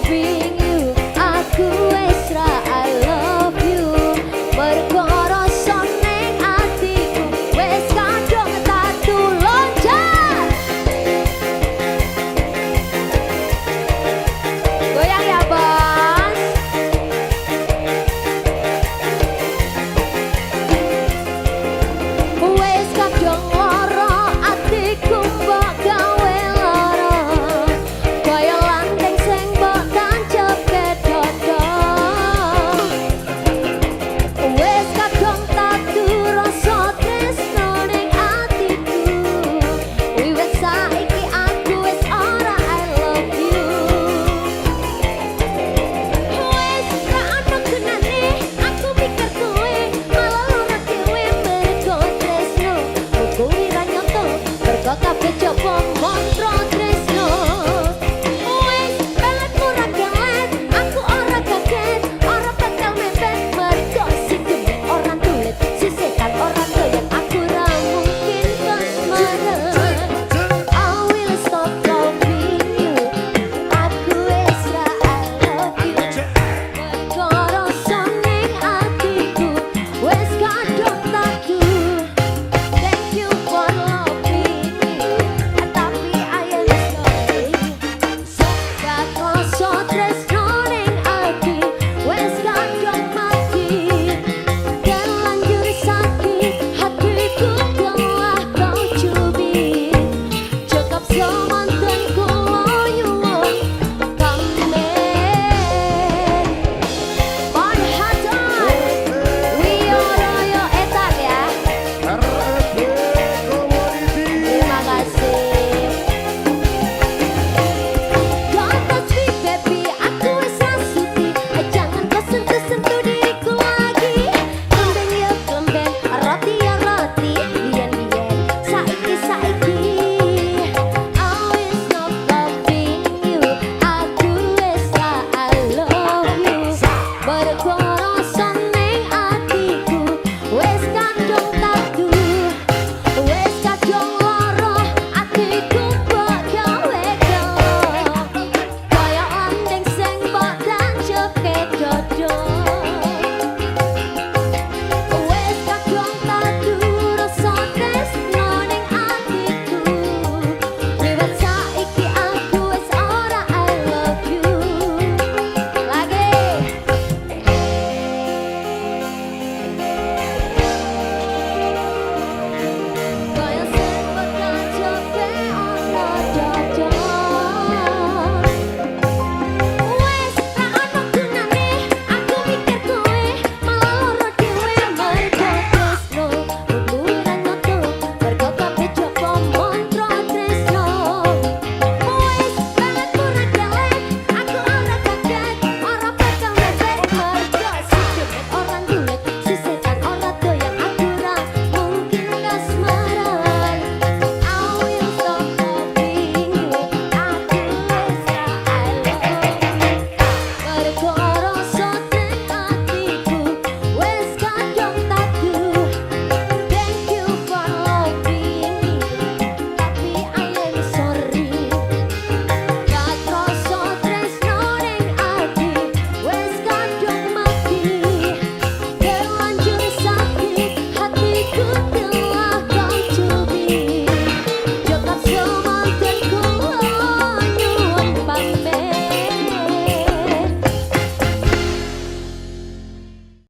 be